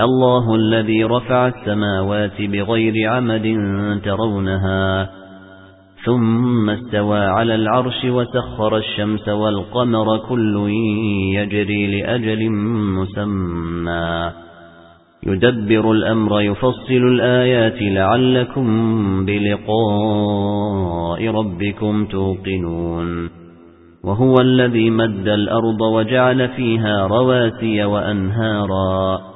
الله الذي رفع السماوات بغير عمد ترونها ثم استوى على العرش وسخر الشمس والقمر كل يجري لأجل مسمى. يدبر الأمر يفصل الآيات لعلكم بلقاء ربكم توقنون. وهو الذي مد الأرض وجعل فيها رواسي وأنهارا.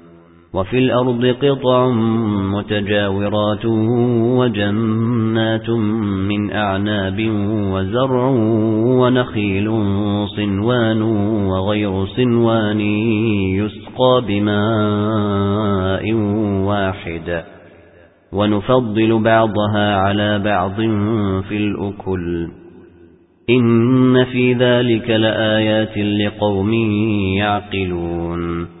وفي الأرض قطع متجاورات وجنات من أعناب وزرع ونخيل صنوان وغير صنوان يسقى بماء واحد. ونفضل بعضها على بعض في الأكل. إن في ذلك لآيات لقوم يعقلون.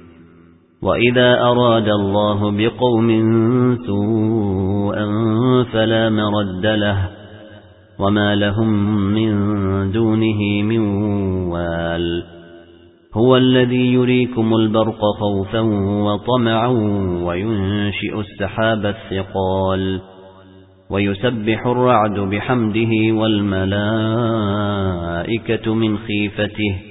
وإذا أراد الله بقوم سوءا فلا مرد له وما لهم من دونه من وال هو الذي يريكم البرق خوفا وطمعا وينشئ السحاب الثقال ويسبح الرعد بحمده والملائكة من خيفته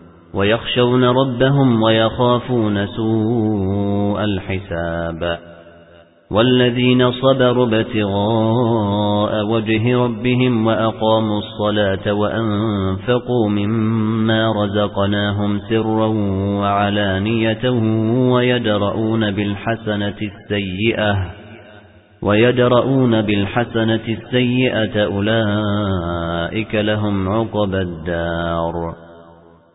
ويخشون ربهم ويخافون سوء الحساب. والذين صبروا ابتغاء وجه ربهم وأقاموا الصلاة وأنفقوا مما رزقناهم سرا وعلانية ويدرؤون بالحسنة السيئة ويدرؤون بالحسنة السيئة أولئك لهم عقب الدار.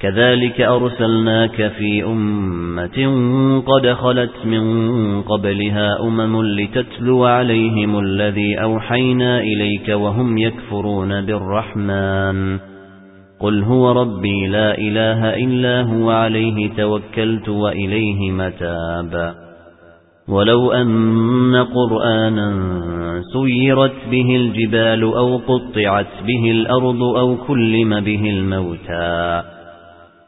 كذلك أرسلناك في أمة قد خلت من قبلها أمم لتتلو عليهم الذي أوحينا إليك وهم يكفرون بالرحمن. قل هو ربي لا إله إلا هو عليه توكلت وإليه متاب. ولو أن قرآنا سيرت به الجبال أو قطعت به الأرض أو كلم به الموتى.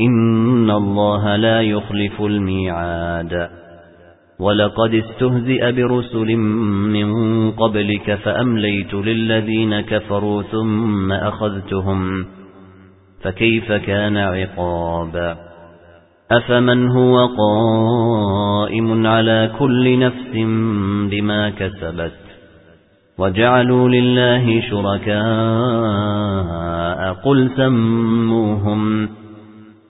إن الله لا يخلف الميعاد. ولقد استهزئ برسل من قبلك فأمليت للذين كفروا ثم أخذتهم. فكيف كان عقاب؟ أفمن هو قائم على كل نفس بما كسبت؟ وجعلوا لله شركاء قل سموهم.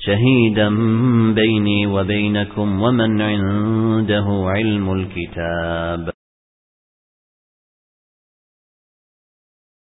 شهيدا بيني وبينكم ومن عنده علم الكتاب.